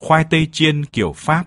khoai tây chiên kiểu Pháp.